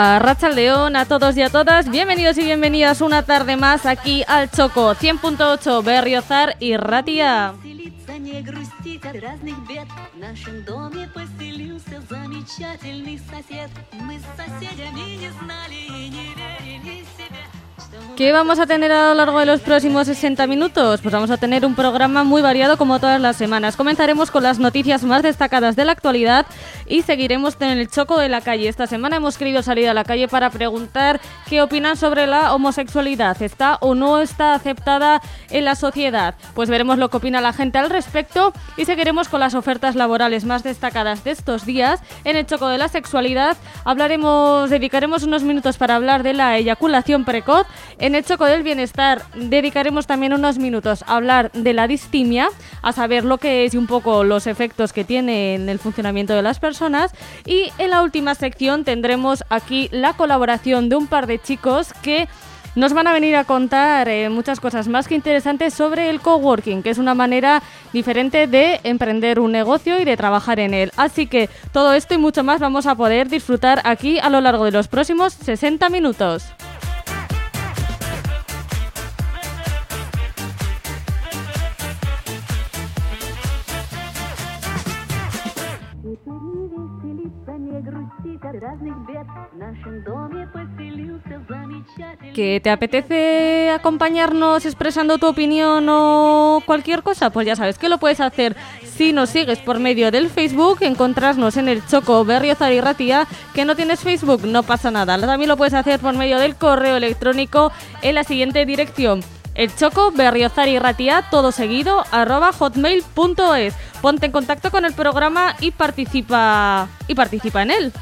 A Racha León, a todos y a todas, bienvenidos y bienvenidas una tarde más aquí al Choco 100.8 Berriozar y Ratia. ¿Qué vamos a tener a lo largo de los próximos 60 minutos? Pues vamos a tener un programa muy variado como todas las semanas. Comenzaremos con las noticias más destacadas de la actualidad y seguiremos en el choco de la calle. Esta semana hemos querido salir a la calle para preguntar qué opinan sobre la homosexualidad. ¿Está o no está aceptada en la sociedad? Pues veremos lo que opina la gente al respecto y seguiremos con las ofertas laborales más destacadas de estos días. En el choco de la sexualidad hablaremos, dedicaremos unos minutos para hablar de la eyaculación precoz en el Choco del Bienestar dedicaremos también unos minutos a hablar de la distimia, a saber lo que es y un poco los efectos que tiene en el funcionamiento de las personas. Y en la última sección tendremos aquí la colaboración de un par de chicos que nos van a venir a contar eh, muchas cosas más que interesantes sobre el coworking, que es una manera diferente de emprender un negocio y de trabajar en él. Así que todo esto y mucho más vamos a poder disfrutar aquí a lo largo de los próximos 60 minutos. ¿Que te apetece acompañarnos expresando tu opinión o cualquier cosa? Pues ya sabes que lo puedes hacer si nos sigues por medio del Facebook, encontrarnos en el Choco Berriozar y Ratía, que no tienes Facebook, no pasa nada. También lo puedes hacer por medio del correo electrónico en la siguiente dirección el choco berriozar y ratía todo seguido arroba hotmail.es ponte en contacto con el programa y participa y participa en él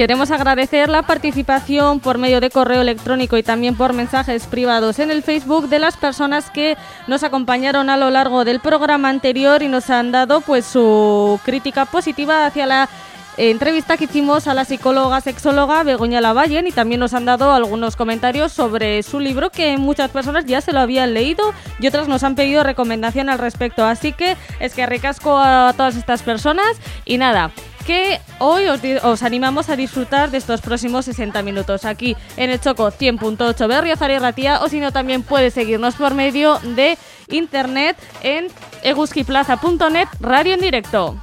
Queremos agradecer la participación por medio de correo electrónico y también por mensajes privados en el Facebook de las personas que nos acompañaron a lo largo del programa anterior y nos han dado pues su crítica positiva hacia la entrevista que hicimos a la psicóloga sexóloga Begoña Lavallen y también nos han dado algunos comentarios sobre su libro que muchas personas ya se lo habían leído y otras nos han pedido recomendación al respecto. Así que es que recasco a todas estas personas y nada, que hoy os, animamos a disfrutar de estos próximos 60 minutos aquí en el Choco 100.8 Berriozar y Ratía o si no también puedes seguirnos por medio de internet en eguskiplaza.net radio en directo.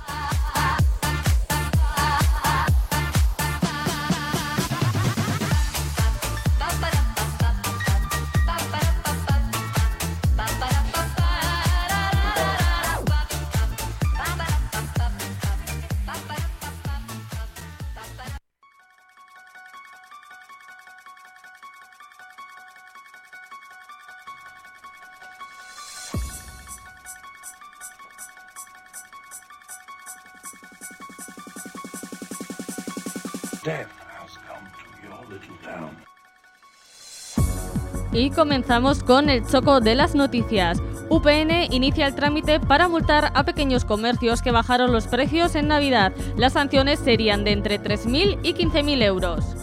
Y comenzamos con el choco de las noticias. UPN inicia el trámite para multar a pequeños comercios que bajaron los precios en Navidad. Las sanciones serían de entre 3.000 y 15.000 euros.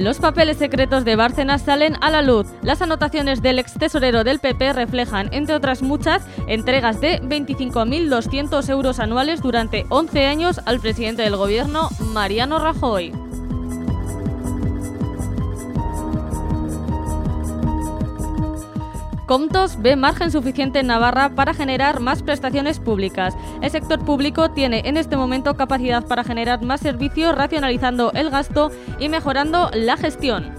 Los papeles secretos de Bárcenas salen a la luz. Las anotaciones del ex tesorero del PP reflejan, entre otras muchas, entregas de 25.200 euros anuales durante 11 años al presidente del gobierno, Mariano Rajoy. Comtos ve margen suficiente en Navarra para generar más prestaciones públicas. El sector público tiene en este momento capacidad para generar más servicios racionalizando el gasto y mejorando la gestión.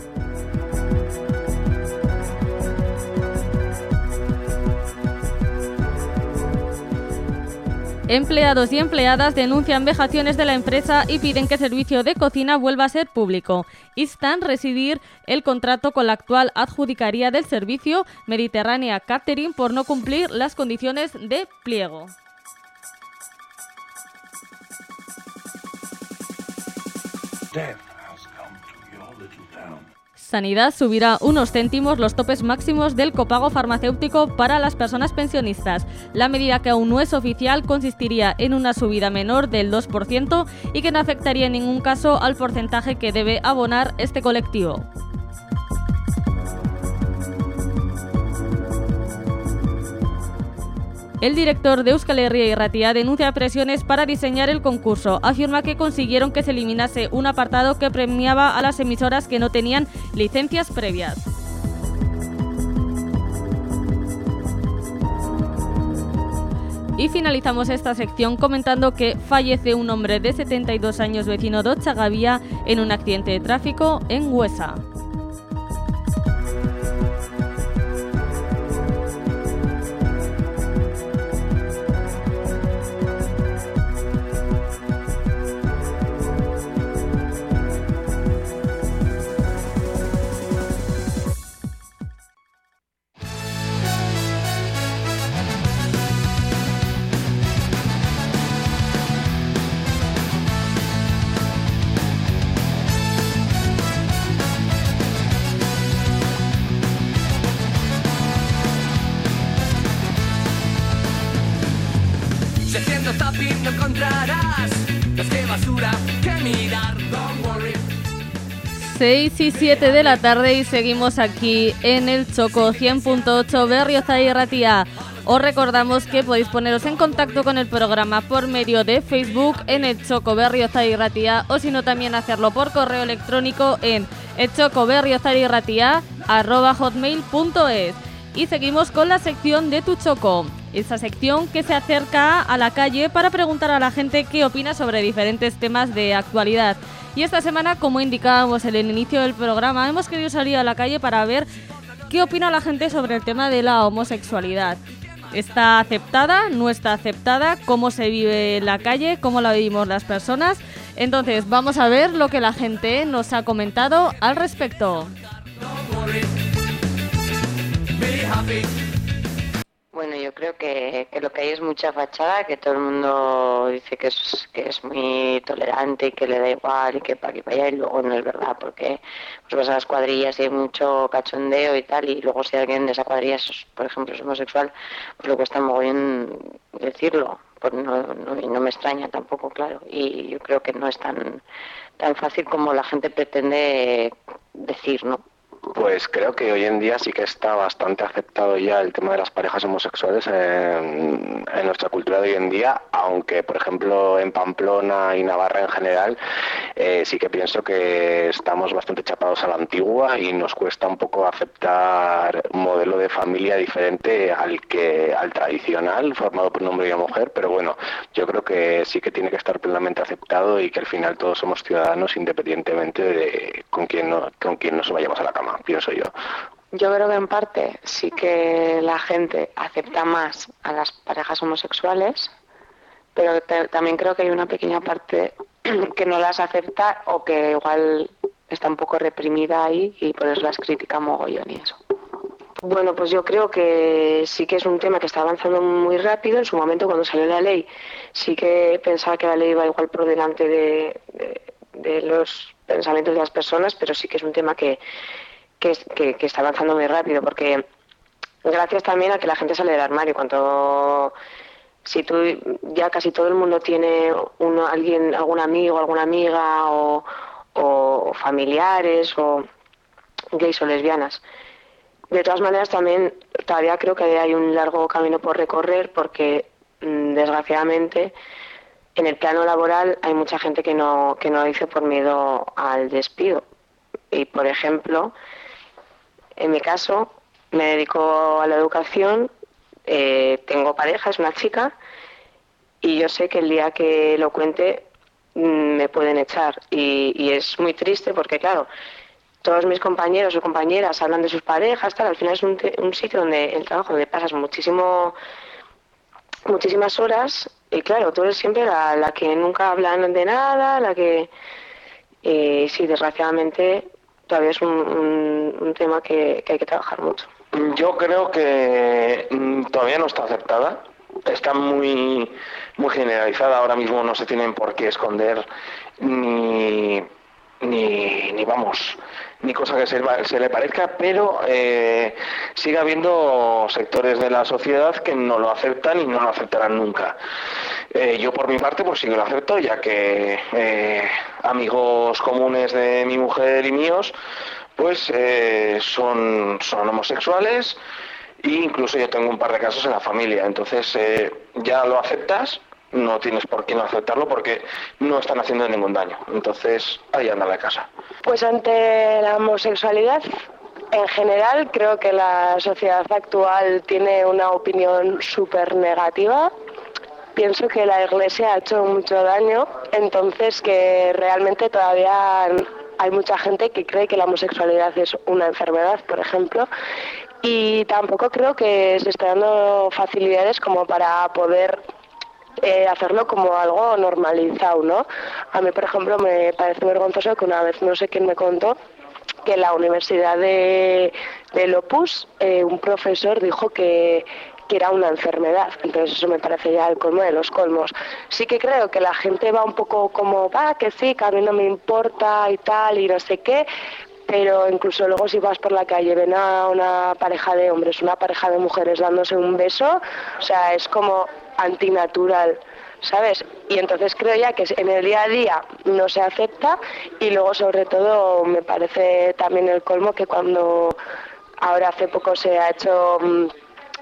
Empleados y empleadas denuncian vejaciones de la empresa y piden que el servicio de cocina vuelva a ser público. Instan residir el contrato con la actual adjudicaría del servicio Mediterránea Catering por no cumplir las condiciones de pliego. Sanidad subirá unos céntimos los topes máximos del copago farmacéutico para las personas pensionistas. La medida que aún no es oficial consistiría en una subida menor del 2% y que no afectaría en ningún caso al porcentaje que debe abonar este colectivo. El director de Euskal Herria y Ratia denuncia presiones para diseñar el concurso. Afirma que consiguieron que se eliminase un apartado que premiaba a las emisoras que no tenían licencias previas. Y finalizamos esta sección comentando que fallece un hombre de 72 años vecino de Ochagavía en un accidente de tráfico en Huesa. 6 y 7 de la tarde y seguimos aquí en el Choco 100.8 Berriozar y. Os recordamos que podéis poneros en contacto con el programa por medio de Facebook en el Choco Berriozar y o si no también hacerlo por correo electrónico en hotmail.es Y seguimos con la sección de Tu Choco, esa sección que se acerca a la calle para preguntar a la gente qué opina sobre diferentes temas de actualidad. Y esta semana, como indicábamos en el inicio del programa, hemos querido salir a la calle para ver qué opina la gente sobre el tema de la homosexualidad. ¿Está aceptada? ¿No está aceptada? ¿Cómo se vive en la calle? ¿Cómo la vivimos las personas? Entonces, vamos a ver lo que la gente nos ha comentado al respecto. Bueno, yo creo que, que lo que hay es mucha fachada, que todo el mundo dice que es, que es muy tolerante y que le da igual y que para aquí para allá y luego no es verdad, porque pues vas a las cuadrillas y hay mucho cachondeo y tal, y luego si alguien de esa cuadrilla, es, por ejemplo, es homosexual, pues le cuesta mogollón decirlo, pues no, no, y no me extraña tampoco, claro, y yo creo que no es tan, tan fácil como la gente pretende decir, ¿no? Pues creo que hoy en día sí que está bastante aceptado ya el tema de las parejas homosexuales en, nuestra cultura de hoy en día, aunque por ejemplo en Pamplona y Navarra en general eh, sí que pienso que estamos bastante chapados a la antigua y nos cuesta un poco aceptar un modelo de familia diferente al que al tradicional formado por un hombre y una mujer, pero bueno, yo creo que sí que tiene que estar plenamente aceptado y que al final todos somos ciudadanos independientemente de con quién no, con quién nos vayamos a la cama, pienso yo. Yo creo que en parte sí que la gente acepta más a las parejas homosexuales, pero te- también creo que hay una pequeña parte que no las acepta o que igual está un poco reprimida ahí y por eso las critica mogollón y eso. Bueno, pues yo creo que sí que es un tema que está avanzando muy rápido. En su momento, cuando salió la ley, sí que pensaba que la ley iba igual por delante de, de- de los pensamientos de las personas, pero sí que es un tema que, que, es- que- que está avanzando muy rápido, porque gracias también a que la gente sale del armario. Cuando si tú ya casi todo el mundo tiene uno, alguien, algún amigo, alguna amiga o, o familiares o gays o lesbianas. De todas maneras, también todavía creo que hay un largo camino por recorrer porque, mm, desgraciadamente, en el plano laboral hay mucha gente que no, que no lo dice por miedo al despido. Y, por ejemplo, en mi caso, me dedico a la educación, eh, tengo pareja, es una chica, y yo sé que el día que lo cuente mm, me pueden echar. Y, y es muy triste porque, claro, todos mis compañeros o compañeras hablan de sus parejas, tal, al final es un, sitio donde el trabajo donde pasas muchísimo muchísimas horas y claro, tú eres siempre la, la que nunca hablan de nada, la que eh, sí, desgraciadamente todavía es un, un- un tema que, que hay que trabajar mucho. Yo creo que mm, todavía no está aceptada. Está muy, muy generalizada. Ahora mismo no se tienen por qué esconder ni, ni, ni vamos, ni cosa que se, le parezca, pero eh, sigue habiendo sectores de la sociedad que no lo aceptan y no lo aceptarán nunca. Eh, yo por mi parte pues sí que lo acepto, ya que eh, amigos comunes de mi mujer y míos pues son, son homosexuales e incluso yo tengo un par de casos en la familia. Entonces ya lo aceptas, no tienes por qué no aceptarlo porque no están haciendo ningún daño. Entonces ahí anda la casa. Pues ante la homosexualidad, en general, creo que la sociedad actual tiene una opinión súper negativa. Pienso que la Iglesia ha hecho mucho daño, entonces que realmente todavía hay mucha gente que cree que la homosexualidad es una enfermedad, por ejemplo, y tampoco creo que se esté dando facilidades como para poder eh, hacerlo como algo normalizado, ¿no? A mí, por ejemplo, me parece vergonzoso que una vez no sé quién me contó que la Universidad de, del Opus eh, un profesor dijo que, que era una enfermedad. Entonces eso me parece ya el colmo de los colmos. Sí que creo que la gente va un poco como, va, que sí, que a mí no me importa y tal, y no sé qué, pero incluso luego si vas por la calle ven a una pareja de hombres, una pareja de mujeres dándose un beso, o sea, es como antinatural. ¿Sabes? Y entonces creo ya que en el día a día no se acepta y luego sobre todo me parece también el colmo que cuando ahora hace poco se ha hecho mm,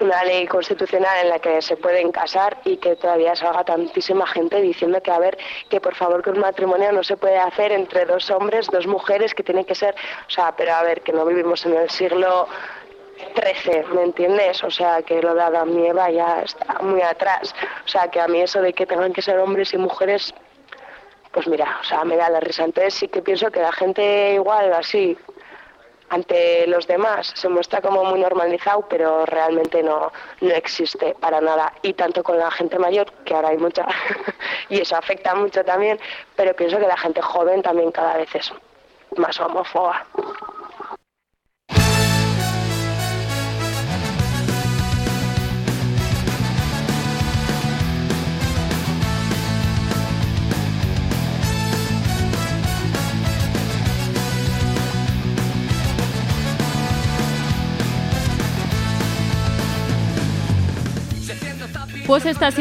una ley constitucional en la que se pueden casar y que todavía salga tantísima gente diciendo que a ver que por favor que un matrimonio no se puede hacer entre dos hombres, dos mujeres, que tiene que ser, o sea, pero a ver que no vivimos en el siglo XIII, ¿me entiendes? O sea, que lo de Adán y ya está muy atrás. O sea, que a mí eso de que tengan que ser hombres y mujeres, pues mira, o sea, me da la risa. Entonces sí que pienso que la gente igual así ante los demás se muestra como muy normalizado, pero realmente no, no existe para nada. Y tanto con la gente mayor, que ahora hay mucha, y eso afecta mucho también, pero pienso que la gente joven también cada vez es más homófoba. Pues estas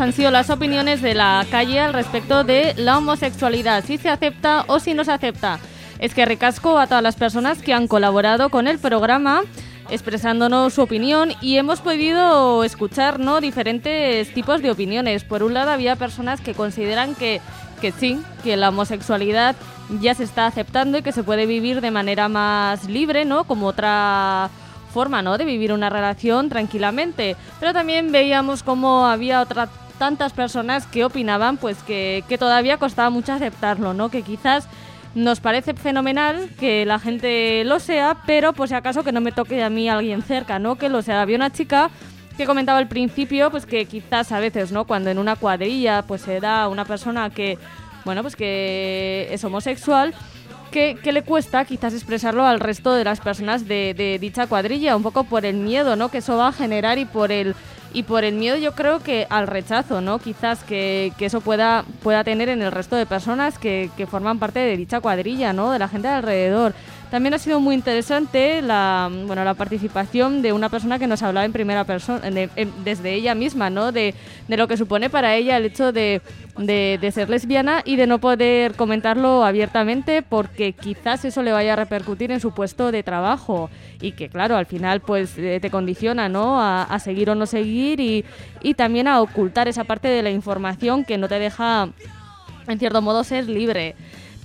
han sido las opiniones de la calle al respecto de la homosexualidad, si se acepta o si no se acepta. Es que ricasco a todas las personas que han colaborado con el programa expresándonos su opinión y hemos podido escuchar ¿no? diferentes tipos de opiniones. Por un lado había personas que consideran que, que sí, que la homosexualidad ya se está aceptando y que se puede vivir de manera más libre, ¿no? Como otra forma, ¿no? De vivir una relación tranquilamente. Pero también veíamos como había otras tantas personas que opinaban pues que, que todavía costaba mucho aceptarlo, ¿no? Que quizás nos parece fenomenal que la gente lo sea, pero por si acaso que no me toque a mí alguien cerca, ¿no? Que lo sea. Había una chica que comentaba al principio, pues que quizás a veces, ¿no? Cuando en una cuadrilla pues se da una persona que, bueno, pues que es homosexual, que, que le cuesta quizás expresarlo al resto de las personas de, de dicha cuadrilla, un poco por el miedo, ¿no? Que eso va a generar y por el y por el miedo yo creo que al rechazo, ¿no? Quizás que, que eso pueda, pueda tener en el resto de personas que, que forman parte de dicha cuadrilla, ¿no? De la gente de alrededor. También ha sido muy interesante la, bueno, la participación de una persona que nos hablaba en primera persona, de- desde ella misma, ¿no? De, de lo que supone para ella el hecho de, de, de ser lesbiana y de no poder comentarlo abiertamente porque quizás eso le vaya a repercutir en su puesto de trabajo y que claro, al final pues eh, te condiciona, ¿no? A, a seguir o no seguir y, y también a ocultar esa parte de la información que no te deja en cierto modo ser libre.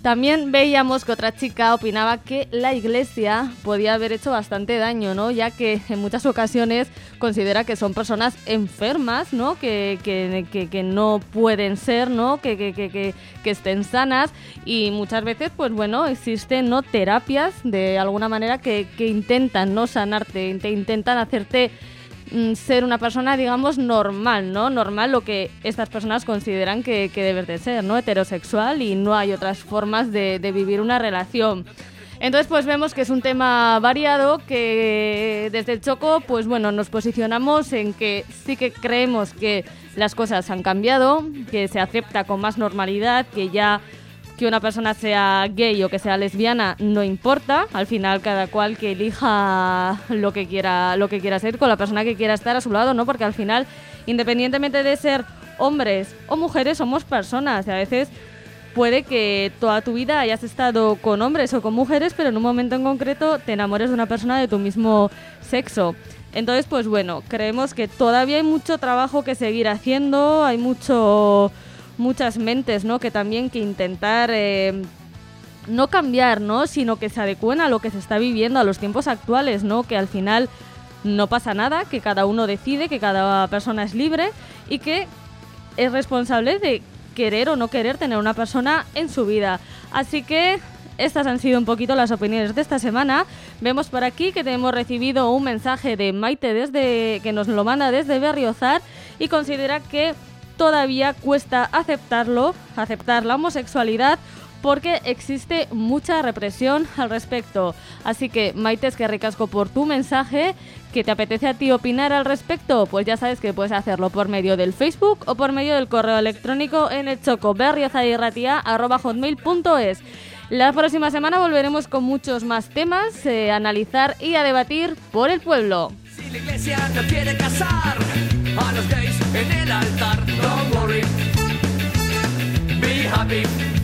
También veíamos que otra chica opinaba que la iglesia podía haber hecho bastante daño, ¿no? Ya que en muchas ocasiones considera que son personas enfermas, ¿no? Que, que, que- no pueden ser, ¿no? Que, que, estén sanas y muchas veces, pues bueno, existen, ¿no? Terapias de alguna manera que, que intentan, ¿no? Sanarte, te intentan hacerte ser una persona, digamos, normal, ¿no? Normal lo que estas personas consideran que, que debes de ser, ¿no? Heterosexual y no hay otras formas de, de vivir una relación. Entonces, pues vemos que es un tema variado que desde el Choco, pues bueno, nos posicionamos en que sí que creemos que las cosas han cambiado, que se acepta con más normalidad, que ya que una persona sea gay o que sea lesbiana no importa, al final cada cual que elija lo que quiera, lo que quiera ser con la persona que quiera estar a su lado, ¿no? Porque al final, independientemente de ser hombres o mujeres, somos personas y a veces puede que toda tu vida hayas estado con hombres o con mujeres, pero en un momento en concreto te enamores de una persona de tu mismo sexo. Entonces, pues bueno, creemos que todavía hay mucho trabajo que seguir haciendo, hay mucho muchas mentes, ¿no? Que también que intentar eh, no cambiar, ¿no? Sino que se adecúen a lo que se está viviendo, a los tiempos actuales, ¿no? Que al final no pasa nada, que cada uno decide, que cada persona es libre y que es responsable de querer o no querer tener una persona en su vida. Así que estas han sido un poquito las opiniones de esta semana. Vemos por aquí que hemos recibido un mensaje de Maite desde que nos lo manda desde Berriozar y considera que todavía cuesta aceptarlo, aceptar la homosexualidad porque existe mucha represión al respecto. Así que, Maite, es que ricasco por tu mensaje. ¿Que te apetece a ti opinar al respecto? Pues ya sabes que puedes hacerlo por medio del Facebook o por medio del correo electrónico en el choco hotmail.es. La próxima semana volveremos con muchos más temas eh, a analizar y a debatir por el pueblo. Si la iglesia no quiere casar a los gays en el altar, don't worry, be happy.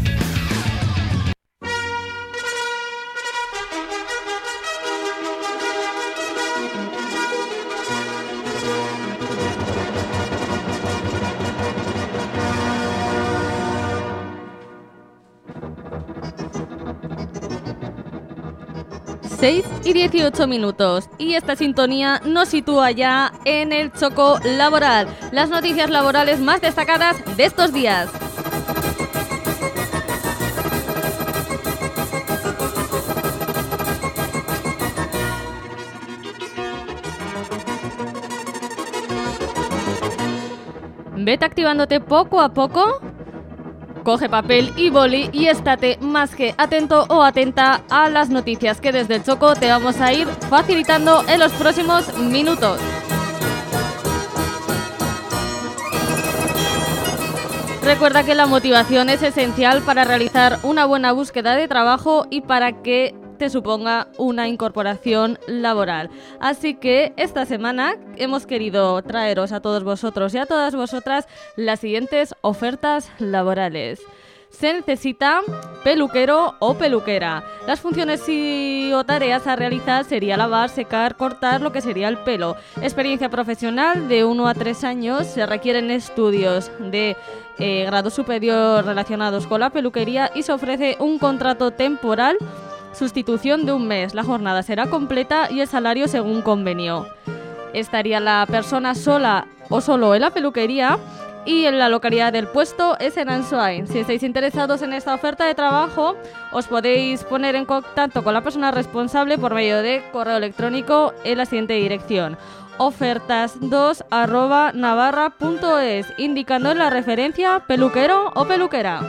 Seis y 18 minutos. Y esta sintonía nos sitúa ya en el choco laboral. Las noticias laborales más destacadas de estos días. Vete activándote poco a poco Coge papel y boli y estate más que atento o atenta a las noticias que desde el Choco te vamos a ir facilitando en los próximos minutos. Recuerda que la motivación es esencial para realizar una buena búsqueda de trabajo y para que te suponga una incorporación laboral. Así que esta semana hemos querido traeros a todos vosotros y a todas vosotras las siguientes ofertas laborales. Se necesita peluquero o peluquera. Las funciones y o tareas a realizar sería lavar, secar, cortar lo que sería el pelo. Experiencia profesional de 1 a 3 años. Se requieren estudios de eh, grado superior relacionados con la peluquería y se ofrece un contrato temporal Sustitución de un mes. La jornada será completa y el salario según convenio. Estaría la persona sola o solo en la peluquería y en la localidad del puesto es en Ansoain. Si estáis interesados en esta oferta de trabajo, os podéis poner en contacto con la persona responsable por medio de correo electrónico en la siguiente dirección ofertas2 navarra.es indicando la referencia peluquero o peluquera.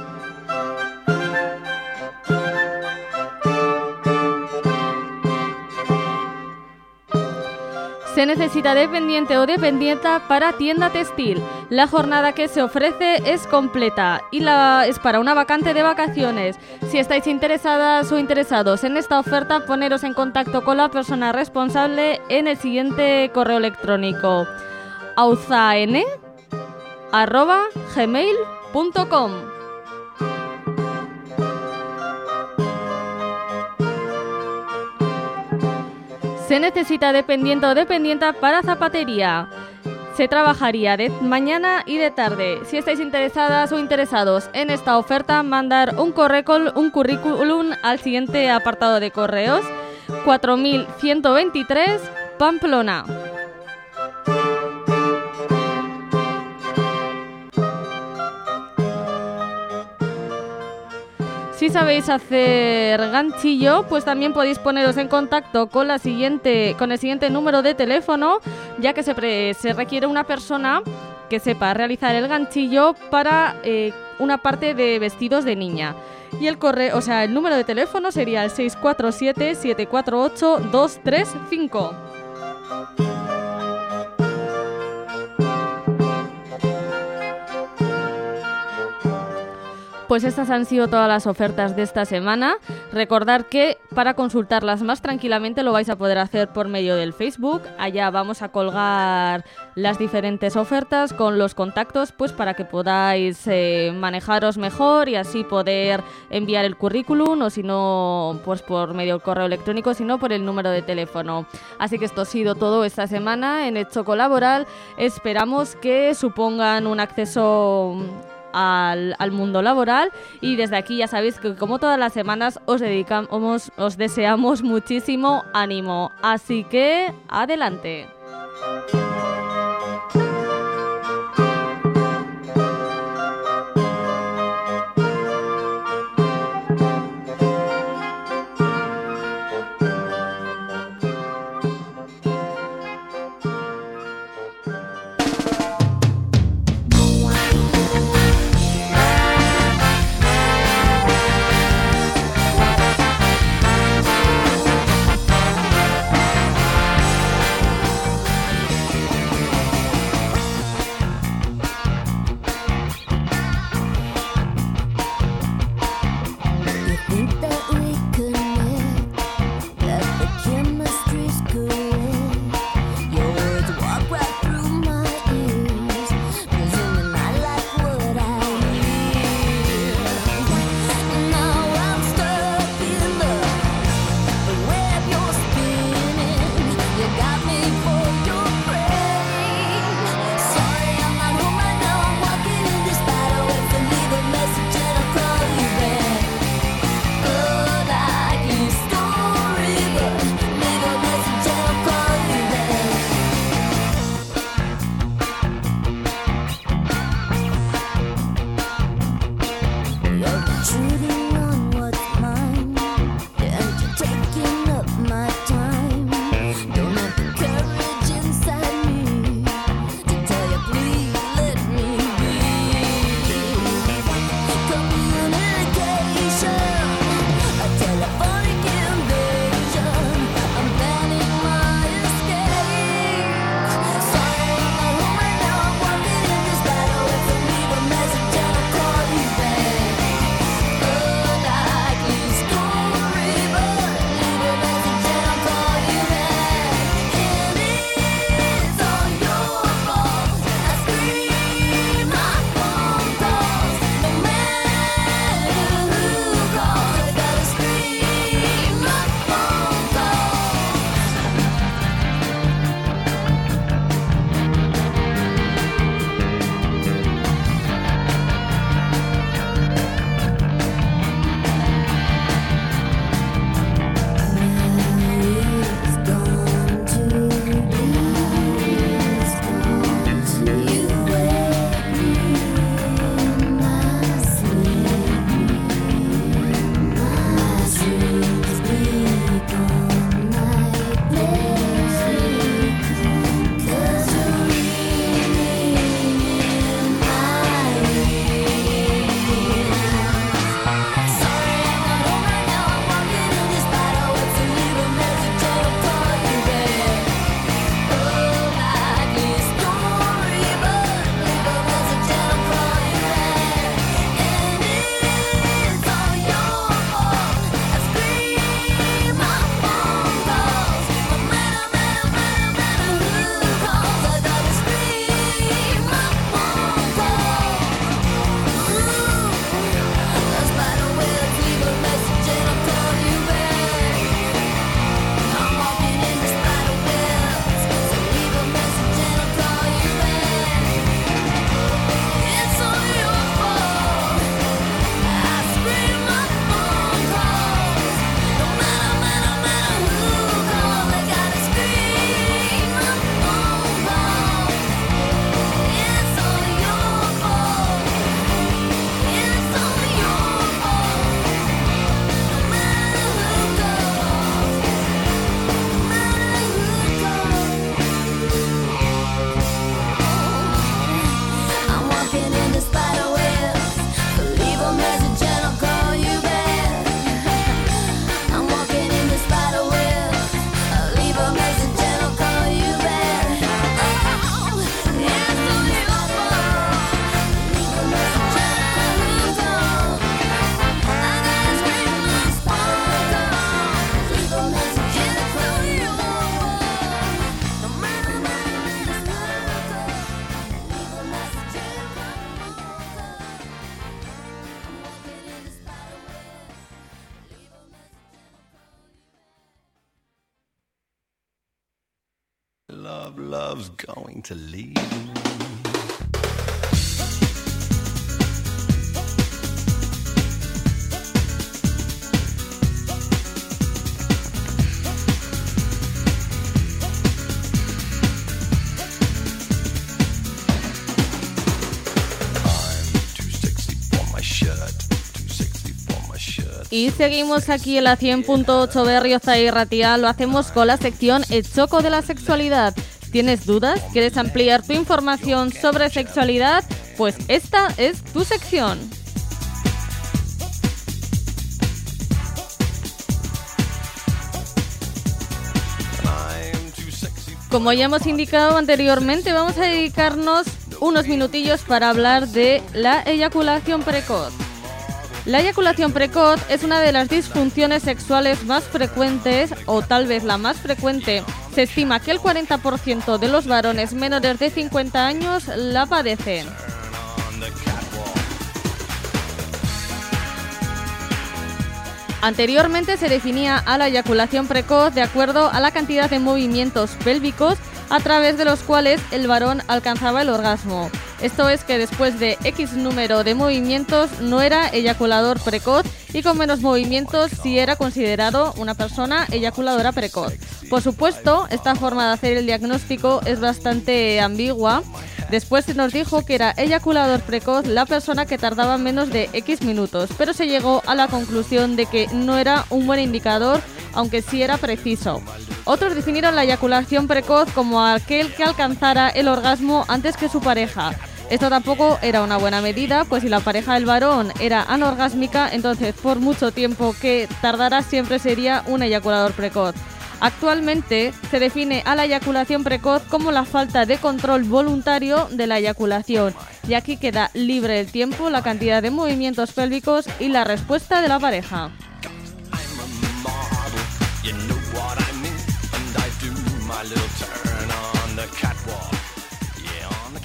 Se necesita dependiente o dependienta para tienda textil. La jornada que se ofrece es completa y la, es para una vacante de vacaciones. Si estáis interesadas o interesados en esta oferta, poneros en contacto con la persona responsable en el siguiente correo electrónico auzaen@gmail.com. Se necesita dependiente o dependienta para zapatería. Se trabajaría de mañana y de tarde. Si estáis interesadas o interesados en esta oferta, mandar un, un currículum al siguiente apartado de correos 4123 Pamplona. Si sabéis hacer ganchillo, pues también podéis poneros en contacto con, la siguiente, con el siguiente número de teléfono, ya que se, se requiere una persona que sepa realizar el ganchillo para eh, una parte de vestidos de niña. Y el correo, o sea, el número de teléfono sería el 647 748 235. Pues estas han sido todas las ofertas de esta semana. Recordar que para consultarlas más tranquilamente lo vais a poder hacer por medio del Facebook. Allá vamos a colgar las diferentes ofertas con los contactos pues para que podáis eh, manejaros mejor y así poder enviar el currículum o si no pues por medio del correo electrónico, sino por el número de teléfono. Así que esto ha sido todo esta semana en Hecho Colaboral. Esperamos que supongan un acceso al, al mundo laboral y desde aquí ya sabéis que como todas las semanas os dedicamos, os deseamos muchísimo ánimo. Así que adelante. Y seguimos aquí en la 100.8 Berrioza y Ratia. Lo hacemos con la sección El Choco de la Sexualidad. ¿Tienes dudas? ¿Quieres ampliar tu información sobre sexualidad? Pues esta es tu sección. Como ya hemos indicado anteriormente, vamos a dedicarnos unos minutillos para hablar de la eyaculación precoz. La eyaculación precoz es una de las disfunciones sexuales más frecuentes, o tal vez la más frecuente. Se estima que el 40% de los varones menores de 50 años la padecen. Anteriormente se definía a la eyaculación precoz de acuerdo a la cantidad de movimientos pélvicos a través de los cuales el varón alcanzaba el orgasmo. Esto es que después de X número de movimientos no era eyaculador precoz y con menos movimientos sí era considerado una persona eyaculadora precoz. Por supuesto, esta forma de hacer el diagnóstico es bastante ambigua. Después se nos dijo que era eyaculador precoz la persona que tardaba menos de X minutos, pero se llegó a la conclusión de que no era un buen indicador, aunque sí era preciso. Otros definieron la eyaculación precoz como aquel que alcanzara el orgasmo antes que su pareja. Esto tampoco era una buena medida, pues si la pareja del varón era anorgásmica, entonces por mucho tiempo que tardara siempre sería un eyaculador precoz. Actualmente se define a la eyaculación precoz como la falta de control voluntario de la eyaculación, y aquí queda libre el tiempo, la cantidad de movimientos pélvicos y la respuesta de la pareja.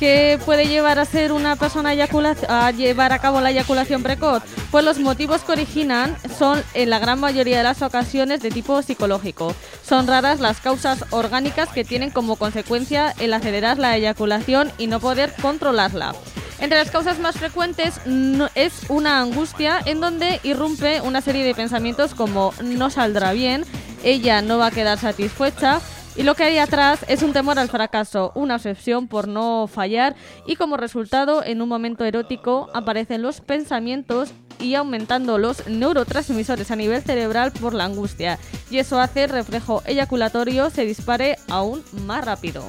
¿Qué puede llevar a ser una persona a llevar a cabo la eyaculación precoz? Pues los motivos que originan son en la gran mayoría de las ocasiones de tipo psicológico. Son raras las causas orgánicas que tienen como consecuencia el acelerar la eyaculación y no poder controlarla. Entre las causas más frecuentes es una angustia en donde irrumpe una serie de pensamientos como no saldrá bien, ella no va a quedar satisfecha, y lo que hay atrás es un temor al fracaso, una obsesión por no fallar y como resultado en un momento erótico aparecen los pensamientos y aumentando los neurotransmisores a nivel cerebral por la angustia y eso hace el reflejo eyaculatorio se dispare aún más rápido.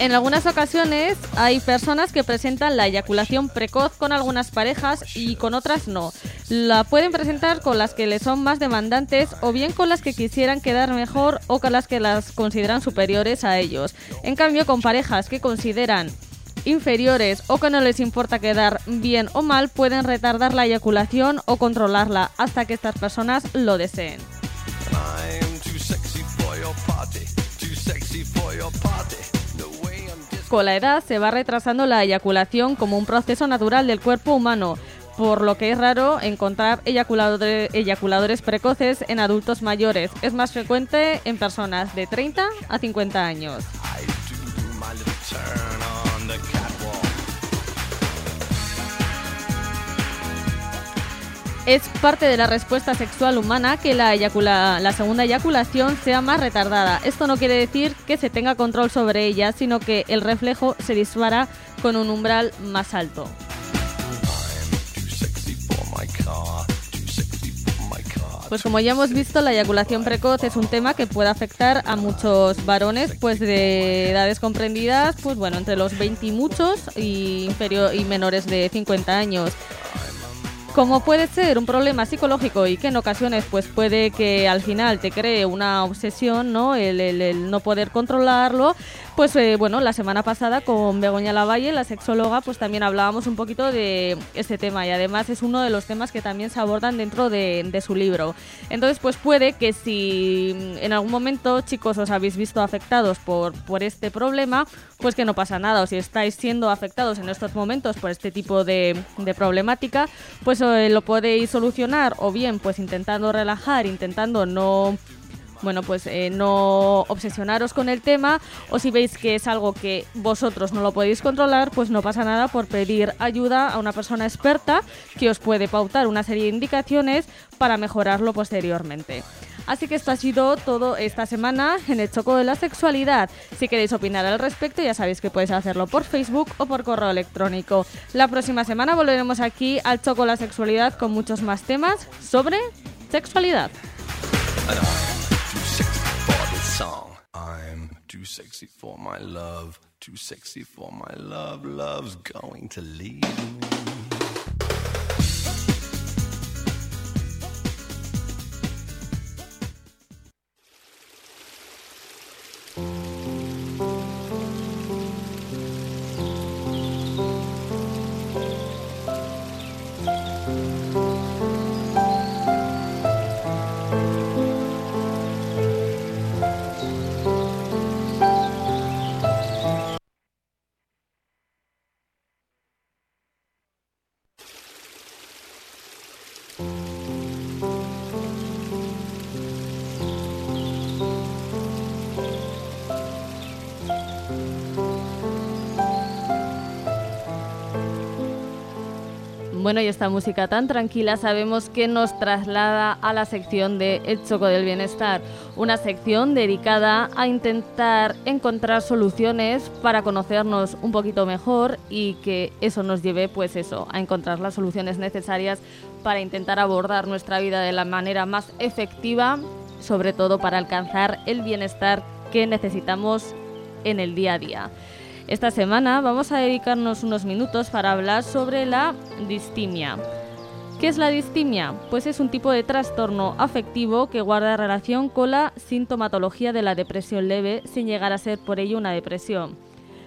En algunas ocasiones hay personas que presentan la eyaculación precoz con algunas parejas y con otras no. La pueden presentar con las que les son más demandantes o bien con las que quisieran quedar mejor o con las que las consideran superiores a ellos. En cambio, con parejas que consideran inferiores o que no les importa quedar bien o mal, pueden retardar la eyaculación o controlarla hasta que estas personas lo deseen. Con la edad se va retrasando la eyaculación como un proceso natural del cuerpo humano, por lo que es raro encontrar eyaculadore- eyaculadores precoces en adultos mayores. Es más frecuente en personas de 30 a 50 años. Es parte de la respuesta sexual humana que la, segunda eyaculación sea más retardada. Esto no quiere decir que se tenga control sobre ella, sino que el reflejo se dispara con un umbral más alto. Pues como ya hemos visto, la eyaculación precoz es un tema que puede afectar a muchos varones pues de edades comprendidas, pues bueno, entre los 20 y muchos y menores de 50 años. Como puede ser un problema psicológico y que en ocasiones pues puede que al final te cree una obsesión, ¿no? El, el- no poder controlarlo, Pues eh, bueno, la semana pasada con Begoña Lavalle, la sexóloga, pues también hablábamos un poquito de este tema y además es uno de los temas que también se abordan dentro de, de su libro. Entonces, pues puede que si en algún momento, chicos, os habéis visto afectados por, por este problema, pues que no pasa nada. O si estáis siendo afectados en estos momentos por este tipo de, problemática, pues eh, lo podéis solucionar o bien pues intentando relajar, intentando no bueno, pues eh, no obsesionaros con el tema o si veis que es algo que vosotros no lo podéis controlar, pues no pasa nada por pedir ayuda a una persona experta que os puede pautar una serie de indicaciones para mejorarlo posteriormente. Así que esto ha sido todo esta semana en el Choco de la Sexualidad. Si queréis opinar al respecto, ya sabéis que podéis hacerlo por Facebook o por correo electrónico. La próxima semana volveremos aquí al Choco de la Sexualidad con muchos más temas sobre sexualidad. Bueno, y esta música tan tranquila sabemos que nos traslada a la sección de El Choco del Bienestar, una sección dedicada a intentar encontrar soluciones para conocernos un poquito mejor y que eso nos lleve, pues eso, a encontrar las soluciones necesarias para intentar abordar nuestra vida de la manera más efectiva, sobre todo para alcanzar el bienestar que necesitamos en el día a día. Esta semana vamos a dedicarnos unos minutos para hablar sobre la distimia. ¿Qué es la distimia? Pues es un tipo de trastorno afectivo que guarda relación con la sintomatología de la depresión leve sin llegar a ser por ello una depresión.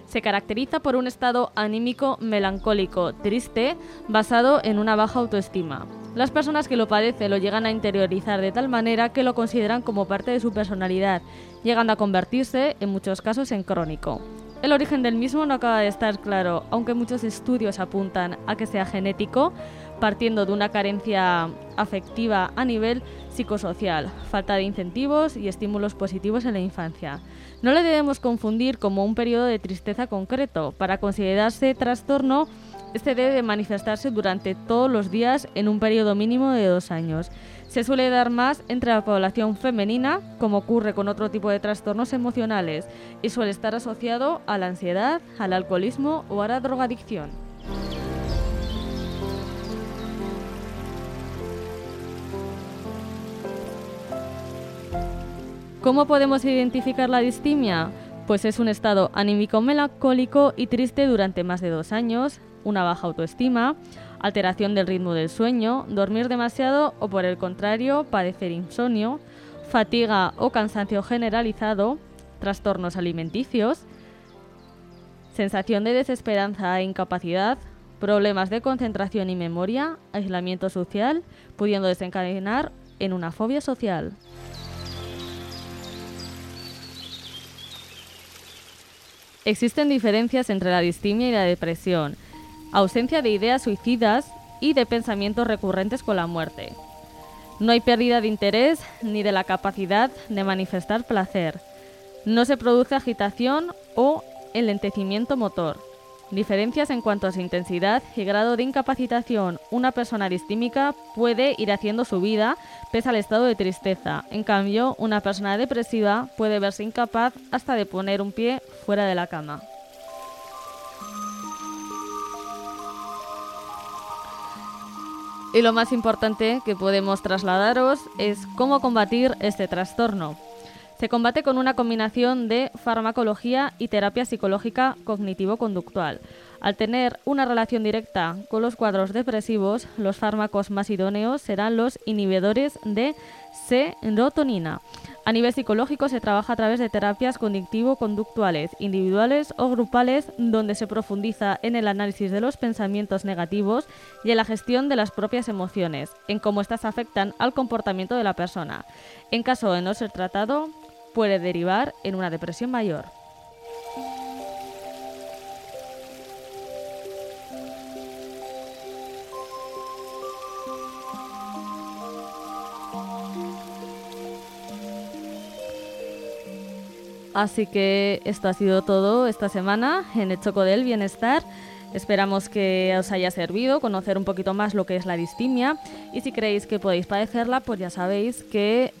Se caracteriza por un estado anímico melancólico, triste, basado en una baja autoestima. Las personas que lo padecen lo llegan a interiorizar de tal manera que lo consideran como parte de su personalidad, llegando a convertirse, en muchos casos, en crónico. El origen del mismo no acaba de estar claro, aunque muchos estudios apuntan a que sea genético, partiendo de una carencia afectiva a nivel psicosocial, falta de incentivos y estímulos positivos en la infancia. No le debemos confundir como un periodo de tristeza concreto. Para considerarse trastorno, este debe de manifestarse durante todos los días en un periodo mínimo de dos años. Se suele dar más entre la población femenina, como ocurre con otro tipo de trastornos emocionales, y suele estar asociado a la ansiedad, al alcoholismo o a la drogadicción. ¿Cómo podemos identificar la distimia? Pues es un estado anímico melancólico y triste durante más de dos años, una baja autoestima, alteración del ritmo del sueño, dormir demasiado o por el contrario padecer insomnio, fatiga o cansancio generalizado, trastornos alimenticios, sensación de desesperanza e incapacidad, problemas de concentración y memoria, aislamiento social, pudiendo desencadenar en una fobia social. Existen diferencias entre la distimia y la depresión, ausencia de ideas suicidas y de pensamientos recurrentes con la muerte. No hay pérdida de interés ni de la capacidad de manifestar placer. No se produce agitación o enlentecimiento motor. Diferencias en cuanto a su intensidad y grado de incapacitación. Una persona distímica puede ir haciendo su vida pese al estado de tristeza. En cambio, una persona depresiva puede verse incapaz hasta de poner un pie fuera de la cama. Y lo más importante que podemos trasladaros es cómo combatir este trastorno. Se combate con una combinación de farmacología y terapia psicológica cognitivo-conductual. Al tener una relación directa con los cuadros depresivos, los fármacos más idóneos serán los inhibidores de serotonina. A nivel psicológico se trabaja a través de terapias cognitivo-conductuales, individuales o grupales, donde se profundiza en el análisis de los pensamientos negativos y en la gestión de las propias emociones, en cómo éstas afectan al comportamiento de la persona. En caso de no ser tratado, puede derivar en una depresión mayor. Así que esto ha sido todo esta semana en el Choco del Bienestar. Esperamos que os haya servido conocer un poquito más lo que es la distimia y si creéis que podéis padecerla, pues ya sabéis que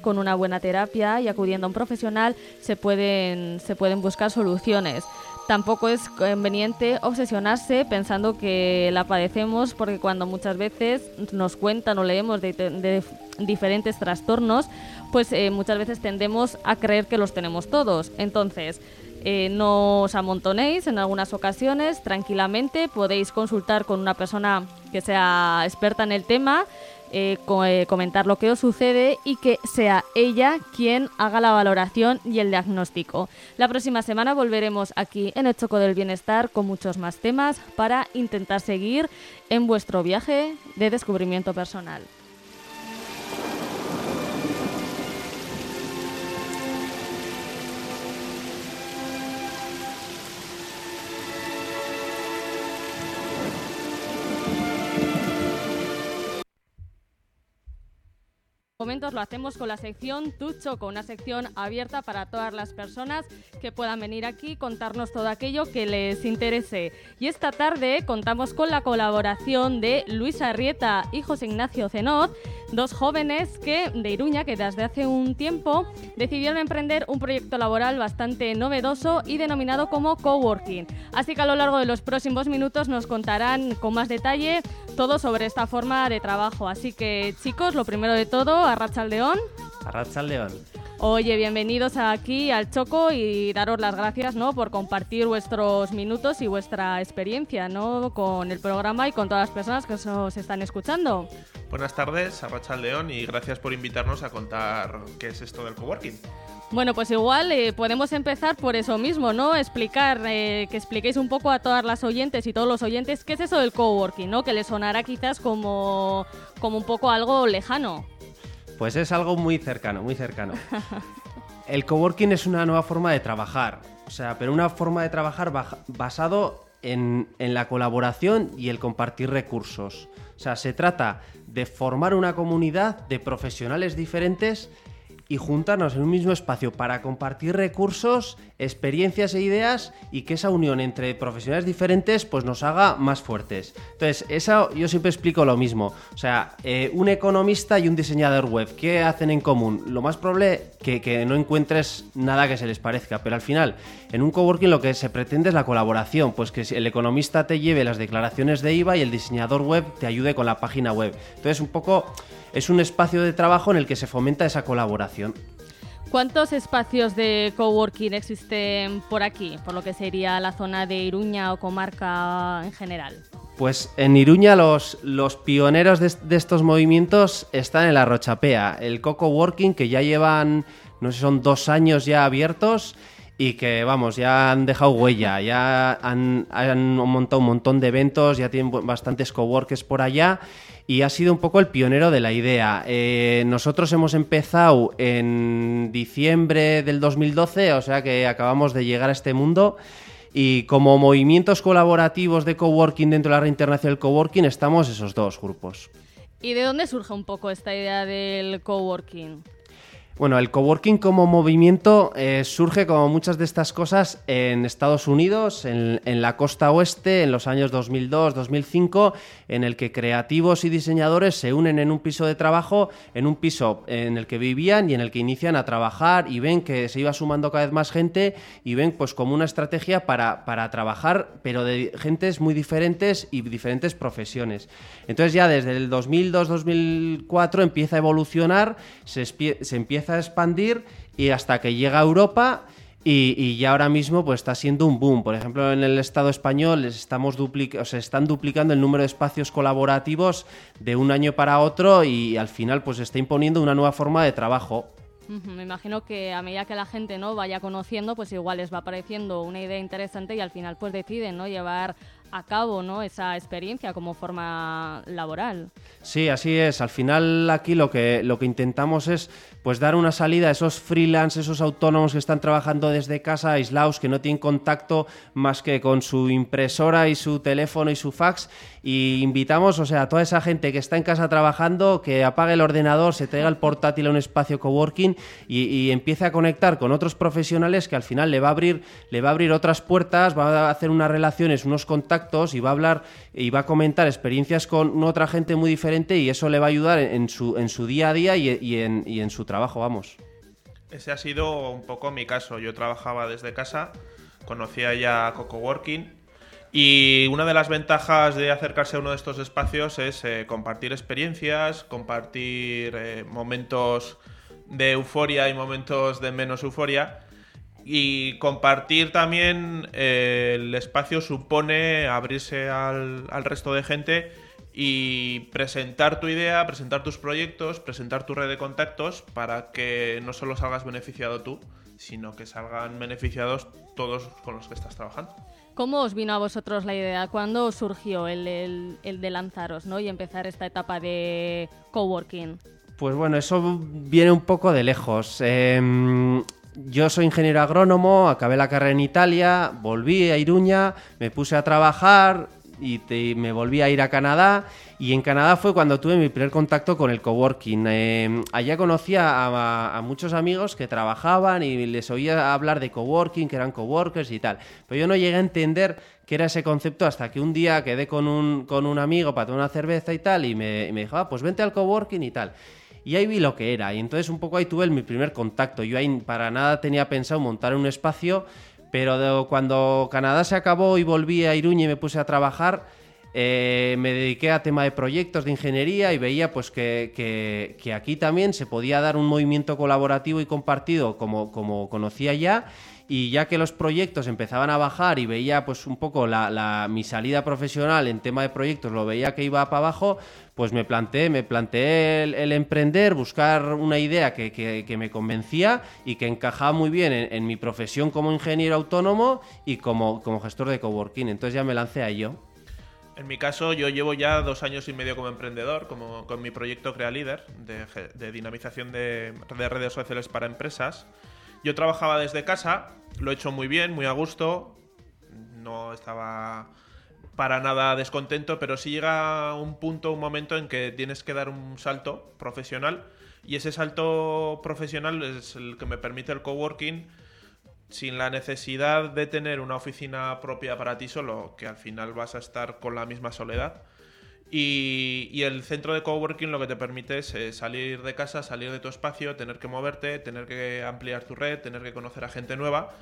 con una buena terapia y acudiendo a un profesional se pueden, se pueden buscar soluciones. Tampoco es conveniente obsesionarse pensando que la padecemos porque cuando muchas veces nos cuentan o leemos de, de diferentes trastornos, pues eh, muchas veces tendemos a creer que los tenemos todos. Entonces, eh, no os amontonéis en algunas ocasiones, tranquilamente podéis consultar con una persona que sea experta en el tema, eh, co- comentar lo que os sucede y que sea ella quien haga la valoración y el diagnóstico. La próxima semana volveremos aquí en el Choco del Bienestar con muchos más temas para intentar seguir en vuestro viaje de descubrimiento personal. Momentos lo hacemos con la sección Tu Choco, una sección abierta para todas las personas que puedan venir aquí contarnos todo aquello que les interese. Y esta tarde contamos con la colaboración de Luis Arrieta y José Ignacio Zenot, dos jóvenes que de Iruña que desde hace un tiempo decidieron emprender un proyecto laboral bastante novedoso y denominado como coworking. Así que a lo largo de los próximos minutos nos contarán con más detalle todo sobre esta forma de trabajo. Así que chicos, lo primero de todo, Arrachaldeón. Arrachaldeón. Oye, bienvenidos aquí al Choco y daros las gracias ¿no? por compartir vuestros minutos y vuestra experiencia ¿no? con el programa y con todas las personas que os- están escuchando. Buenas tardes, Arracha León, y gracias por invitarnos a contar qué es esto del coworking. Bueno, pues igual eh, podemos empezar por eso mismo, ¿no? Explicar, eh, que expliquéis un poco a todas las oyentes y todos los oyentes qué es eso del coworking, ¿no? Que les sonará quizás como, como un poco algo lejano. Pues es algo muy cercano, muy cercano. El coworking es una nueva forma de trabajar, o sea, pero una forma de trabajar baja- basado en, en la colaboración y el compartir recursos. O sea, se trata de formar una comunidad de profesionales diferentes y juntarnos en un mismo espacio para compartir recursos, experiencias e ideas y que esa unión entre profesionales diferentes pues nos haga más fuertes. Entonces, eso yo siempre explico lo mismo. O sea, eh, un economista y un diseñador web, ¿qué hacen en común? Lo más probable que, que no encuentres nada que se les parezca, pero al final, en un coworking lo que se pretende es la colaboración, pues que el economista te lleve las declaraciones de IVA y el diseñador web te ayude con la página web. Entonces, un poco es un espacio de trabajo en el que se fomenta esa colaboración. ¿Cuántos espacios de coworking existen por aquí? Por lo que sería la zona de Iruña o comarca en general. Pues en Iruña los, los pioneros de estos movimientos están en la Rochapea, el Coco Working, que ya llevan, no sé, son dos años ya abiertos y que, vamos, ya han dejado huella, ya han, montado un montón de eventos, ya tienen bastantes coworkers por allá y ha sido un poco el pionero de la idea. Eh, nosotros hemos empezado en diciembre del 2012, o sea que acabamos de llegar a este mundo. Y como movimientos colaborativos de coworking dentro de la red internacional del coworking, estamos esos dos grupos. ¿Y de dónde surge un poco esta idea del coworking? Bueno, el coworking como movimiento eh, surge como muchas de estas cosas en Estados Unidos, en, en la costa oeste, en los años 2002-2005, en el que creativos y diseñadores se unen en un piso de trabajo, en un piso en el que vivían y en el que inician a trabajar y ven que se iba sumando cada vez más gente y ven pues como una estrategia para, para trabajar, pero de gentes muy diferentes y diferentes profesiones. Entonces ya desde el 2002-2004 empieza a evolucionar, se, empieza a expandir y hasta que llega a Europa y, y ya ahora mismo pues está siendo un boom. Por ejemplo, en el Estado español estamos o sea, están duplicando el número de espacios colaborativos de un año para otro y al final pues se está imponiendo una nueva forma de trabajo. Me imagino que a medida que la gente no vaya conociendo, pues igual les va apareciendo una idea interesante y al final pues deciden no llevar a cabo no esa experiencia como forma laboral. Sí, así es. Al final aquí lo que, lo que intentamos es pues dar una salida a esos freelance, esos autónomos que están trabajando desde casa, aislados, que no tienen contacto más que con su impresora y su teléfono y su fax. Y invitamos, o sea, a toda esa gente que está en casa trabajando, que apague el ordenador, se traiga el portátil a un espacio coworking y, empiece a conectar con otros profesionales que al final le va a abrir, le va a abrir otras puertas, va a hacer unas relaciones, unos contactos y va a hablar y va a comentar experiencias con otra gente muy diferente y eso le va a ayudar en, su, en su día a día y, y en, y en su trabajo, vamos. Ese ha sido un poco mi caso. Yo trabajaba desde casa, conocía ya Coco Working y una de las ventajas de acercarse a uno de estos espacios es eh, compartir experiencias, compartir eh, momentos de euforia y momentos de menos euforia. Y compartir también eh, el espacio supone abrirse al, al resto de gente y presentar tu idea, presentar tus proyectos, presentar tu red de contactos para que no solo salgas beneficiado tú, sino que salgan beneficiados todos con los que estás trabajando. ¿Cómo os vino a vosotros la idea? ¿Cuándo surgió el, el- el de lanzaros ¿no? y empezar esta etapa de coworking? Pues bueno, eso viene un poco de lejos. Em, yo soy ingeniero agrónomo, acabé la carrera en Italia, volví a Iruña, me puse a trabajar y te- me volví a ir a Canadá. Y en Canadá fue cuando tuve mi primer contacto con el coworking. Em, allá conocía a, a muchos amigos que trabajaban y les oía hablar de coworking, que eran coworkers y tal. Pero yo no llegué a entender qué era ese concepto hasta que un día quedé con un, con un amigo para tomar una cerveza y tal y me, y me dijo, ah, pues vente al coworking y tal. Y ahí vi lo que era. Y entonces un poco ahí tuve el- mi primer contacto. Yo ahí para nada tenía pensado montar un espacio, pero cuando Canadá se acabó y volví a Iruña y me puse a trabajar, eh, me dediqué a tema de proyectos de ingeniería y veía pues que, que- que aquí también se podía dar un movimiento colaborativo y compartido como, como conocía ya y ya que los proyectos empezaban a bajar y veía pues un poco la, la- mi salida profesional en tema de proyectos lo veía que iba para abajo pues me planteé me planteé el, emprender buscar una idea que, que- me convencía y que encajaba muy bien en, mi profesión como ingeniero autónomo y como, como gestor de coworking entonces ya me lancé a ello En mi caso, yo llevo ya dos años y medio como emprendedor, como con mi proyecto Crea Líder, de dinamización de, de redes sociales para empresas. Yo trabajaba desde casa, lo he hecho muy bien, muy a gusto, no estaba para nada descontento, pero sí llega un punto, un momento en que tienes que dar un salto profesional y ese salto profesional es el que me permite el coworking sin la necesidad de tener una oficina propia para ti solo, que al final vas a estar con la misma soledad. Y, el centro de coworking lo que te permite es eh, salir de casa, salir de tu espacio, tener que moverte, tener que ampliar tu red, tener que conocer a gente nueva.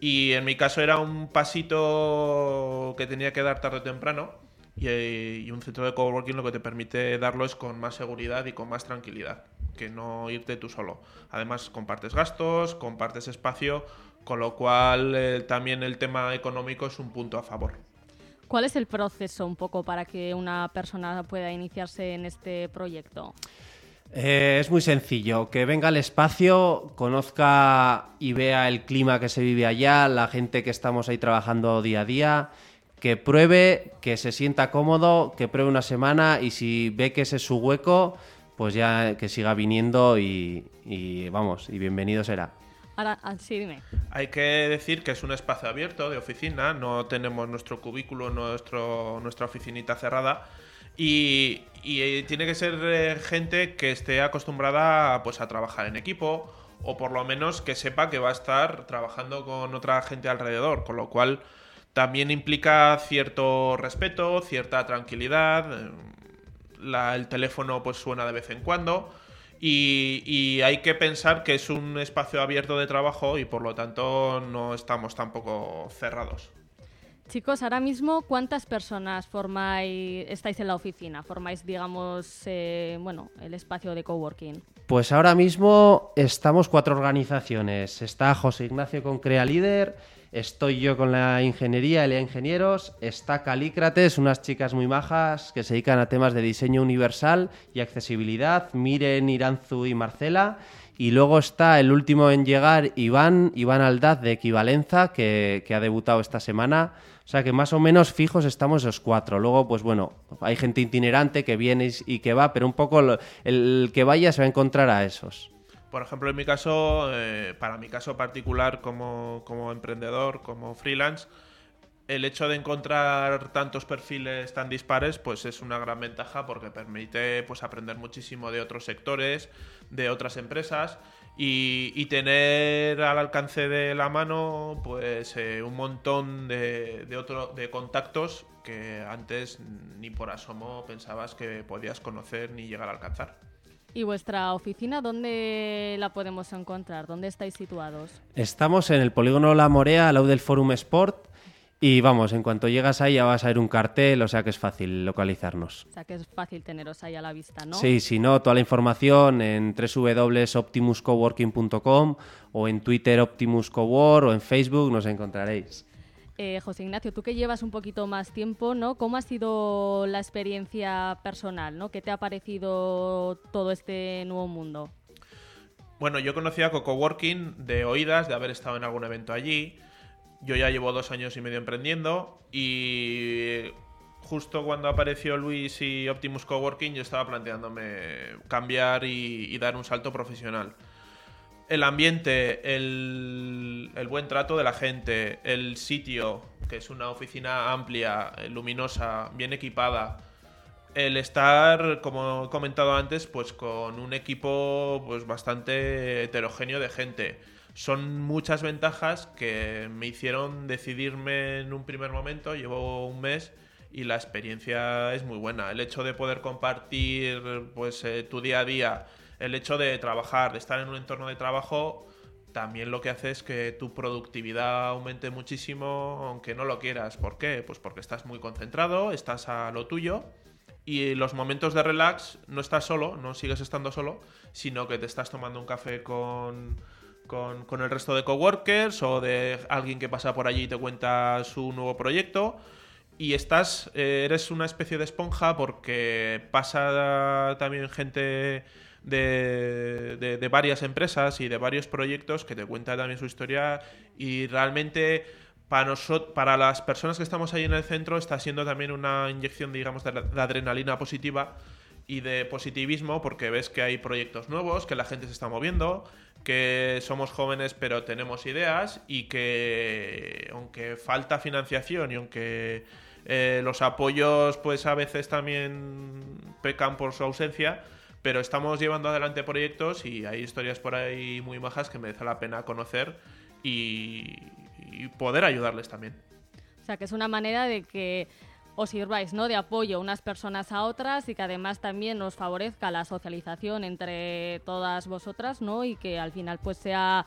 Y en mi caso era un pasito que tenía que dar tarde o temprano. Y, eh, un centro de coworking lo que te permite darlo es con más seguridad y con más tranquilidad, que no irte tú solo. Además, compartes gastos, compartes espacio, con lo cual eh, también el tema económico es un punto a favor. ¿Cuál es el proceso un poco para que una persona pueda iniciarse en este proyecto? Eh, es muy sencillo, que venga al espacio, conozca y vea el clima que se vive allá, la gente que estamos ahí trabajando día a día, que pruebe, que se sienta cómodo, que pruebe una semana y si ve que ese es su hueco, pues ya que siga viniendo y, y vamos, y bienvenido será. Ahora, ah, sí, dime. Hay que decir que es un espacio abierto de oficina, no tenemos nuestro cubículo, nuestro, nuestra oficinita cerrada. Y, y, eh, tiene que ser eh, gente que esté acostumbrada pues, a trabajar en equipo o por lo menos que sepa que va a estar trabajando con otra gente alrededor, con lo cual también implica cierto respeto, cierta tranquilidad. la- el teléfono pues suena de vez en cuando. Y, y hay que pensar que es un espacio abierto de trabajo y por lo tanto no estamos tampoco cerrados. Chicos, ahora mismo, ¿cuántas personas formáis, estáis en la oficina? ¿Formáis, digamos, eh, bueno, el espacio de coworking? Pues ahora mismo estamos cuatro organizaciones. Está José Ignacio con Crea Líder, estoy yo con la ingeniería, Elea Ingenieros, está Calícrates, unas chicas muy majas que se dedican a temas de diseño universal y accesibilidad, Miren, Iranzu y Marcela. Y luego está el último en llegar, Iván, Iván Aldaz de Equivalenza, que, ha debutado esta semana. O sea que más o menos fijos estamos los cuatro. Luego, pues bueno, hay gente itinerante que viene y que va, pero un poco el que vaya se va a encontrar a esos. Por ejemplo, en mi caso, eh, para mi caso particular como, emprendedor, como freelance, el hecho de encontrar tantos perfiles tan dispares, pues es una gran ventaja porque permite pues aprender muchísimo de otros sectores, de otras empresas y, tener al alcance de la mano pues eh, un montón de, de, de contactos que antes ni por asomo pensabas que podías conocer ni llegar a alcanzar. ¿Y vuestra oficina dónde la podemos encontrar? ¿Dónde estáis situados? Estamos en el polígono La Morea, al lado del Forum Sport. Y vamos, en cuanto llegas ahí ya vas a ver un cartel, o sea que es fácil localizarnos. O sea que es fácil teneros ahí a la vista, ¿no? Sí, si no, toda la información en www.optimuscoworking.com o en Twitter Optimus Cowork o en Facebook nos encontraréis. Eh, José Ignacio, tú que llevas un poquito más tiempo, ¿no? ¿Cómo ha sido la experiencia personal, ¿no? ¿Qué te ha parecido todo este nuevo mundo? Bueno, yo conocía Coco Working de oídas, de haber estado en algún evento allí. Yo ya llevo dos años y medio emprendiendo y justo cuando apareció Luis y Optimus Coworking yo estaba planteándome cambiar y dar un salto profesional. El ambiente, el, el buen trato de la gente, el sitio, que es una oficina amplia, eh, luminosa, bien equipada, el estar, como he comentado antes, pues con un equipo pues bastante heterogéneo de gente. Son muchas ventajas que me hicieron decidirme en un primer momento, llevo un mes y la experiencia es muy buena. El hecho de poder compartir pues eh, tu día a día, el hecho de trabajar, de estar en un entorno de trabajo, también lo que hace es que tu productividad aumente muchísimo, aunque no lo quieras. ¿Por qué? Pues porque estás muy concentrado, estás a lo tuyo y los momentos de relax no estás solo, no sigues estando solo, sino que te estás tomando un café con, con, con el resto de coworkers o de alguien que pasa por allí y te cuenta su nuevo proyecto. Y estás, eh, eres una especie de esponja porque pasa también gente de, de- de varias empresas y de varios proyectos que te cuenta también su historia y realmente para, nosot- para las personas que estamos ahí en el centro está siendo también una inyección, digamos, de, de adrenalina positiva y de positivismo porque ves que hay proyectos nuevos, que la gente se está moviendo, que somos jóvenes pero tenemos ideas y que aunque falta financiación y aunque eh, los apoyos pues a veces también pecan por su ausencia, pero estamos llevando adelante proyectos y hay historias por ahí muy majas que merece la pena conocer y, poder ayudarles también. O sea, que es una manera de que os sirváis, ¿no? De apoyo unas personas a otras y que además también os favorezca la socialización entre todas vosotras, ¿no? Y que al final pues sea,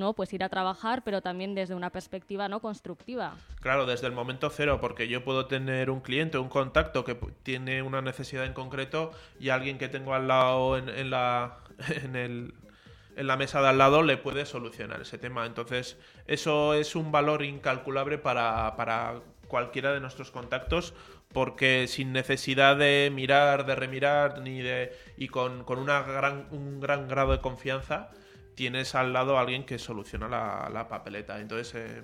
¿no? Pues ir a trabajar, pero también desde una perspectiva, ¿no? Constructiva. Claro, desde el momento cero, porque yo puedo tener un cliente, un contacto que tiene una necesidad en concreto y alguien que tengo al lado en, en la, en, el, en la mesa de al lado le puede solucionar ese tema. Entonces, eso es un valor incalculable para, para cualquiera de nuestros contactos porque sin necesidad de mirar, de remirar ni de y con, con una gran, un gran grado de confianza tienes al lado a alguien que soluciona la, la papeleta. Entonces, eh,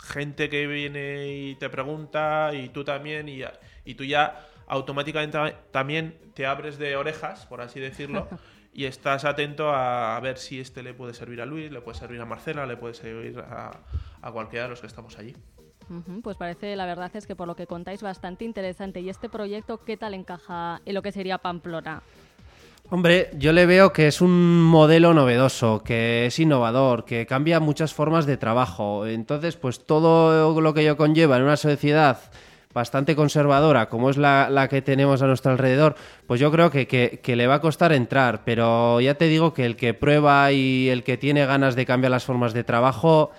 gente que viene y te pregunta y tú también y, y tú ya automáticamente también te abres de orejas, por así decirlo, y estás atento a, ver si este le puede servir a Luis, le puede servir a Marcela, le puede servir a, a cualquiera de los que estamos allí. Pues parece, la verdad es que por lo que contáis, bastante interesante. ¿Y este proyecto qué tal encaja en lo que sería Pamplona? Hombre, yo le veo que es un modelo novedoso, que es innovador, que cambia muchas formas de trabajo. Entonces, pues todo lo que ello conlleva en una sociedad bastante conservadora como es la, que tenemos a nuestro alrededor, pues yo creo que, que- que le va a costar entrar. Pero ya te digo que el que prueba y el que tiene ganas de cambiar las formas de trabajo,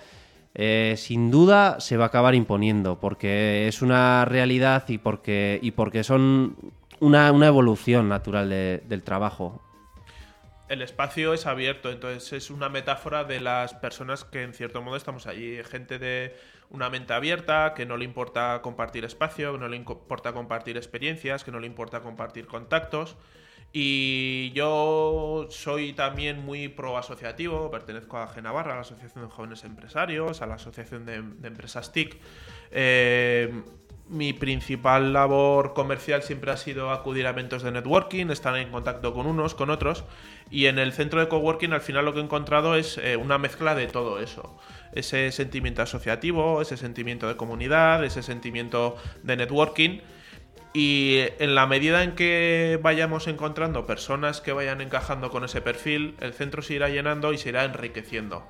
eh, sin duda se va a acabar imponiendo, porque es una realidad y porque, y porque son una, una evolución natural de- del trabajo. El espacio es abierto, entonces es una metáfora de las personas que en cierto modo estamos allí. Gente de una mente abierta, que no le importa compartir espacio, que no le importa compartir experiencias, que no le importa compartir contactos. Y yo soy también muy pro asociativo, pertenezco a Genavarra, a la Asociación de Jóvenes Empresarios, a la Asociación de, de Empresas TIC. Eh, mi principal labor comercial siempre ha sido acudir a eventos de networking, estar en contacto con unos, con otros. Y en el centro de coworking al final lo que he encontrado es eh, una mezcla de todo eso. Ese sentimiento asociativo, ese sentimiento de comunidad, ese sentimiento de networking. Y en la medida en que vayamos encontrando personas que vayan encajando con ese perfil, el centro se irá llenando y se irá enriqueciendo.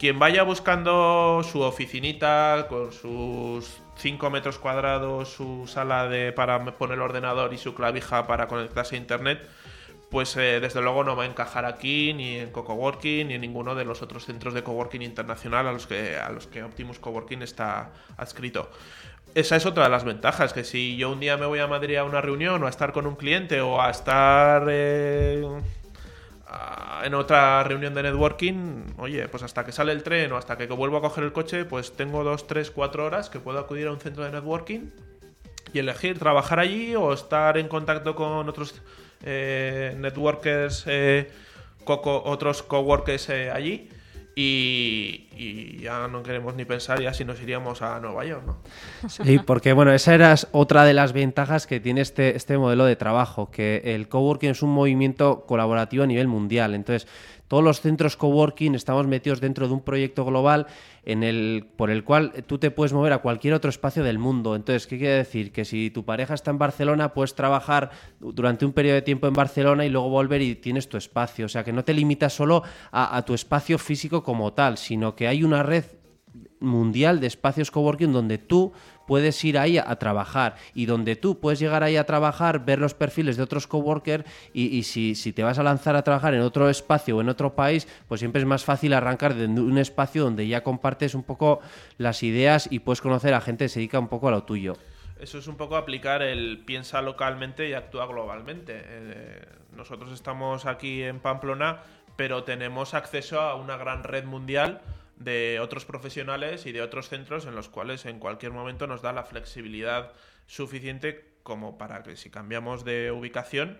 Quien vaya buscando su oficinita con sus 5 metros cuadrados, su sala de, para poner el ordenador y su clavija para conectarse a internet, pues eh, desde luego no va a encajar aquí, ni en CoCoworking, ni en ninguno de los otros centros de coworking internacional a los que, a los que Optimus Coworking está adscrito. Esa es otra de las ventajas, que si yo un día me voy a Madrid a una reunión o a estar con un cliente o a estar eh, en otra reunión de networking, oye, pues hasta que sale el tren o hasta que vuelvo a coger el coche, pues tengo dos, tres, cuatro horas que puedo acudir a un centro de networking y elegir trabajar allí o estar en contacto con otros eh, networkers, eh, coco- otros coworkers eh, allí. Y, ya no queremos ni pensar ya si nos iríamos a Nueva York, ¿no? Sí, porque bueno, esa era otra de las ventajas que tiene este, este modelo de trabajo, que el coworking es un movimiento colaborativo a nivel mundial. Entonces, todos los centros coworking estamos metidos dentro de un proyecto global en el, por el cual tú te puedes mover a cualquier otro espacio del mundo. Entonces, ¿qué quiere decir? Que si tu pareja está en Barcelona, puedes trabajar durante un periodo de tiempo en Barcelona y luego volver y tienes tu espacio. O sea, que no te limitas solo a, a tu espacio físico como tal, sino que hay una red mundial de espacios coworking donde tú puedes ir ahí a, trabajar y donde tú puedes llegar ahí a trabajar, ver los perfiles de otros coworkers y, y si, si te vas a lanzar a trabajar en otro espacio o en otro país, pues siempre es más fácil arrancar de un espacio donde ya compartes un poco las ideas y puedes conocer a gente que se dedica un poco a lo tuyo. Eso es un poco aplicar el piensa localmente y actúa globalmente. Eh, nosotros estamos aquí en Pamplona, pero tenemos acceso a una gran red mundial de otros profesionales y de otros centros en los cuales en cualquier momento nos da la flexibilidad suficiente como para que si cambiamos de ubicación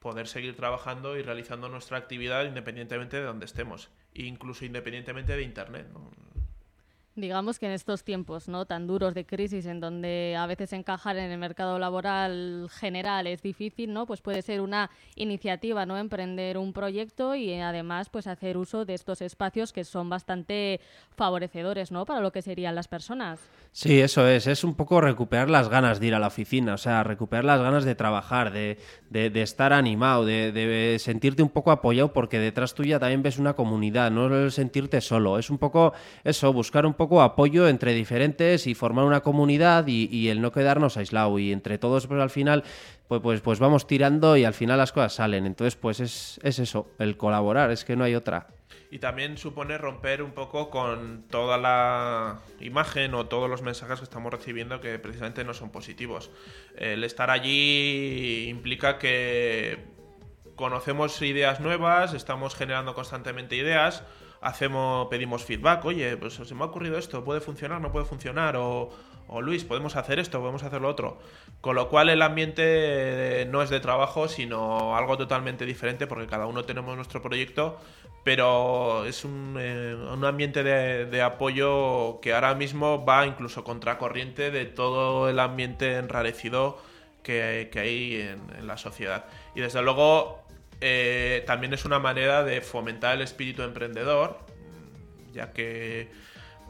poder seguir trabajando y realizando nuestra actividad independientemente de donde estemos, incluso independientemente de internet. Digamos que en estos tiempos no tan duros de crisis, en donde a veces encajar en el mercado laboral general es difícil, ¿no? Pues puede ser una iniciativa, ¿no? Emprender un proyecto y además pues hacer uso de estos espacios que son bastante favorecedores, ¿no? Para lo que serían las personas. Sí, eso es. Es un poco recuperar las ganas de ir a la oficina, o sea, recuperar las ganas de trabajar, de, de- de estar animado, de, sentirte un poco apoyado porque detrás tuya también ves una comunidad, no sentirte solo. Es un poco eso, buscar un apoyo entre diferentes y formar una comunidad y, y el no quedarnos aislados. Y entre todos, pues al final, pues, pues, pues vamos tirando y al final las cosas salen. Entonces, pues es, es eso, el colaborar, es que no hay otra. Y también supone romper un poco con toda la imagen o todos los mensajes que estamos recibiendo que precisamente no son positivos. El estar allí implica que conocemos ideas nuevas, estamos generando constantemente ideas, hacemos, pedimos feedback, oye, pues se me ha ocurrido esto, puede funcionar, no puede funcionar, o, Luis, podemos hacer esto, podemos hacer lo otro. Con lo cual el ambiente eh, no es de trabajo, sino algo totalmente diferente, porque cada uno tenemos nuestro proyecto, pero es un, eh, un ambiente de, apoyo que ahora mismo va incluso contracorriente de todo el ambiente enrarecido que, hay en la sociedad. Y desde luego eh, también es una manera de fomentar el espíritu emprendedor, ya que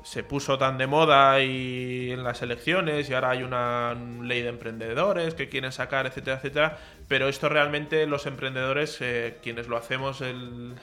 se puso tan de moda y en las elecciones y ahora hay una ley de emprendedores que quieren sacar, etcétera, etcétera. Pero esto realmente los emprendedores, eh, quienes lo hacemos el-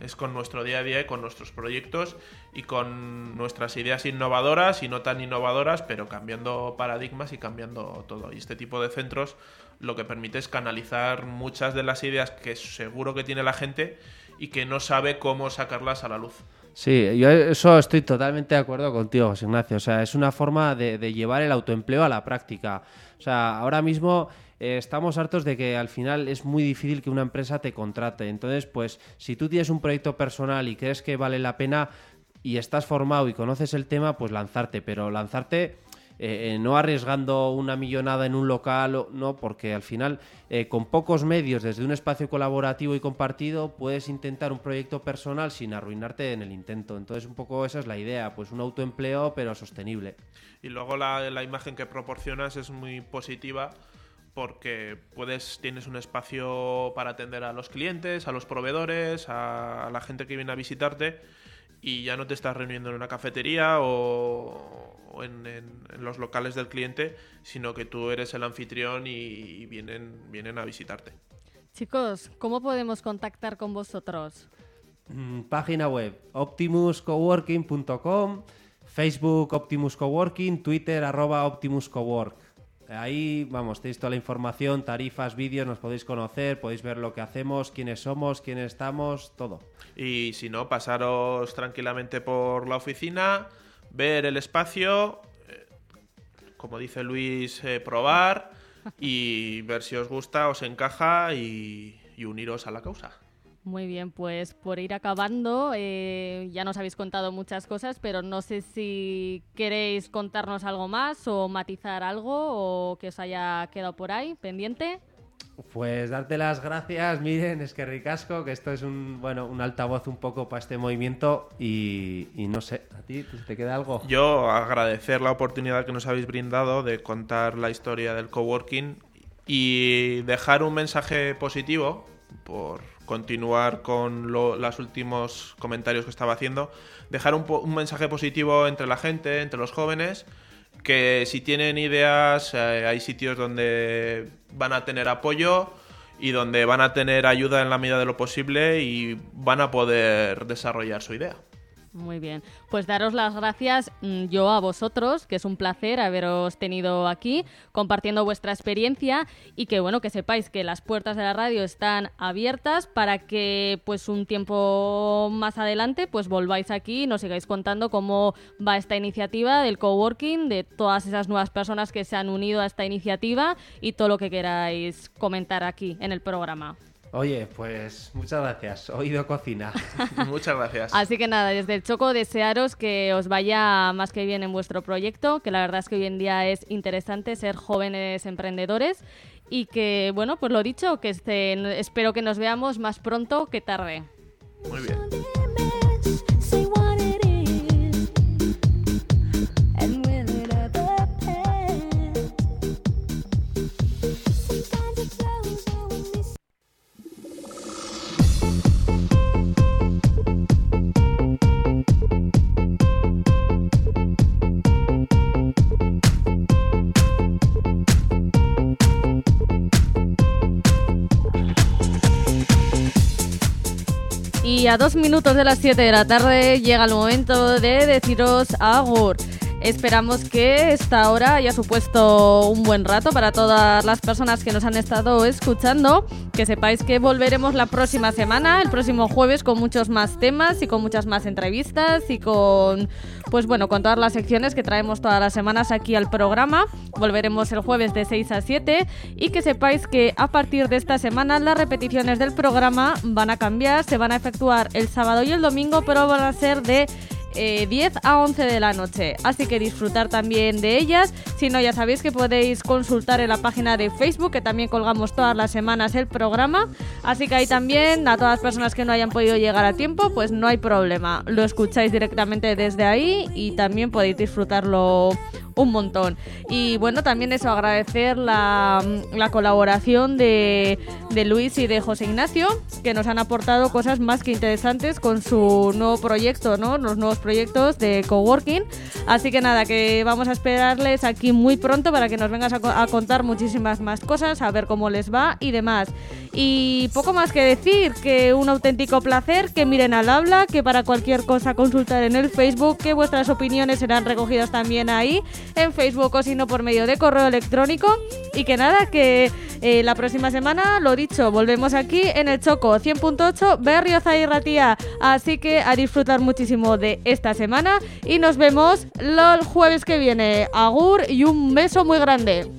es con nuestro día a día y con nuestros proyectos y con nuestras ideas innovadoras y no tan innovadoras, pero cambiando paradigmas y cambiando todo. Y este tipo de centros lo que permite es canalizar muchas de las ideas que seguro que tiene la gente y que no sabe cómo sacarlas a la luz. Sí, yo eso estoy totalmente de acuerdo contigo, José Ignacio. O sea, es una forma de, llevar el autoempleo a la práctica. O sea, ahora mismo eh, estamos hartos de que al final es muy difícil que una empresa te contrate. Entonces, pues, si tú tienes un proyecto personal y crees que vale la pena y estás formado y conoces el tema, pues lanzarte. Pero lanzarte eh, eh, no arriesgando una millonada en un local, no, porque al final eh, con pocos medios, desde un espacio colaborativo y compartido, puedes intentar un proyecto personal sin arruinarte en el intento. Entonces un poco esa es la idea, pues un autoempleo pero sostenible. Y luego la, la imagen que proporcionas es muy positiva porque puedes tienes un espacio para atender a los clientes, a los proveedores, a la gente que viene a visitarte y ya no te estás reuniendo en una cafetería o, o en, en- en los locales del cliente, sino que tú eres el anfitrión y, y vienen, vienen a visitarte. Chicos, ¿cómo podemos contactar con vosotros? Mm, Página web optimuscoworking.com, Facebook Optimus Coworking, Twitter arroba Optimus Cowork. Ahí, vamos, tenéis toda la información, tarifas, vídeos, nos podéis conocer, podéis ver lo que hacemos, quiénes somos, quiénes estamos, todo. Y si no, pasaros tranquilamente por la oficina, ver el espacio, eh, como dice Luis, eh, probar y ver si os gusta, os encaja y, y uniros a la causa. Muy bien, pues por ir acabando, eh, ya nos habéis contado muchas cosas, pero no sé si queréis contarnos algo más o matizar algo o que os haya quedado por ahí pendiente. Pues darte las gracias, miren, es que ricasco, que esto es un, bueno, un altavoz un poco para este movimiento y, y no sé, ¿a ti te queda algo? Yo agradecer la oportunidad que nos habéis brindado de contar la historia del coworking y dejar un mensaje positivo por continuar con lo- los últimos comentarios que estaba haciendo, dejar un, un mensaje positivo entre la gente, entre los jóvenes, que si tienen ideas, eh, hay sitios donde van a tener apoyo y donde van a tener ayuda en la medida de lo posible y van a poder desarrollar su idea. Muy bien, pues daros las gracias mm, yo a vosotros, que es un placer haberos tenido aquí compartiendo vuestra experiencia y que bueno, que sepáis que las puertas de la radio están abiertas para que pues un tiempo más adelante pues volváis aquí y nos sigáis contando cómo va esta iniciativa del coworking, de todas esas nuevas personas que se han unido a esta iniciativa y todo lo que queráis comentar aquí en el programa. Oye, pues muchas gracias, oído cocina. Muchas gracias. Así que nada, desde el Choco desearos que os vaya más que bien en vuestro proyecto, que la verdad es que hoy en día es interesante ser jóvenes emprendedores y que, bueno, pues lo dicho, que este, espero que nos veamos más pronto que tarde. Muy bien. Y a dos minutos de las 7 de la tarde llega el momento de deciros agur. Esperamos que esta hora haya supuesto un buen rato para todas las personas que nos han estado escuchando. Que sepáis que volveremos la próxima semana, el próximo jueves, con muchos más temas y con muchas más entrevistas y con, pues bueno, con todas las secciones que traemos todas las semanas aquí al programa. Volveremos el jueves de 6 a 7 y que sepáis que a partir de esta semana las repeticiones del programa van a cambiar, se van a efectuar el sábado y el domingo, pero van a ser de eh, 10 a 11 de la noche. Así que disfrutar también de ellas. Si no, ya sabéis que podéis consultar en la página de Facebook, que también colgamos todas las semanas el programa. Así que ahí también, a todas las personas que no hayan podido llegar a tiempo, pues no hay problema. Lo escucháis directamente desde ahí y también podéis disfrutarlo un montón. Y bueno, también eso, agradecer la, la colaboración de, de Luis y de José Ignacio, que nos han aportado cosas más que interesantes con su nuevo proyecto, ¿no? Los nuevos proyectos de coworking. Así que nada, que vamos a esperarles aquí muy pronto para que nos vengas a, co- a contar muchísimas más cosas, a ver cómo les va y demás. Y poco más que decir, que un auténtico placer, que miren al habla, que para cualquier cosa consultar en el Facebook, que vuestras opiniones serán recogidas también ahí en Facebook o si no por medio de correo electrónico. Y que nada, que eh, la próxima semana, lo dicho, volvemos aquí en el Choco 100.8 Berrioza y Ratía. Así que a disfrutar muchísimo de esta semana y nos vemos el jueves que viene. Agur y un beso muy grande.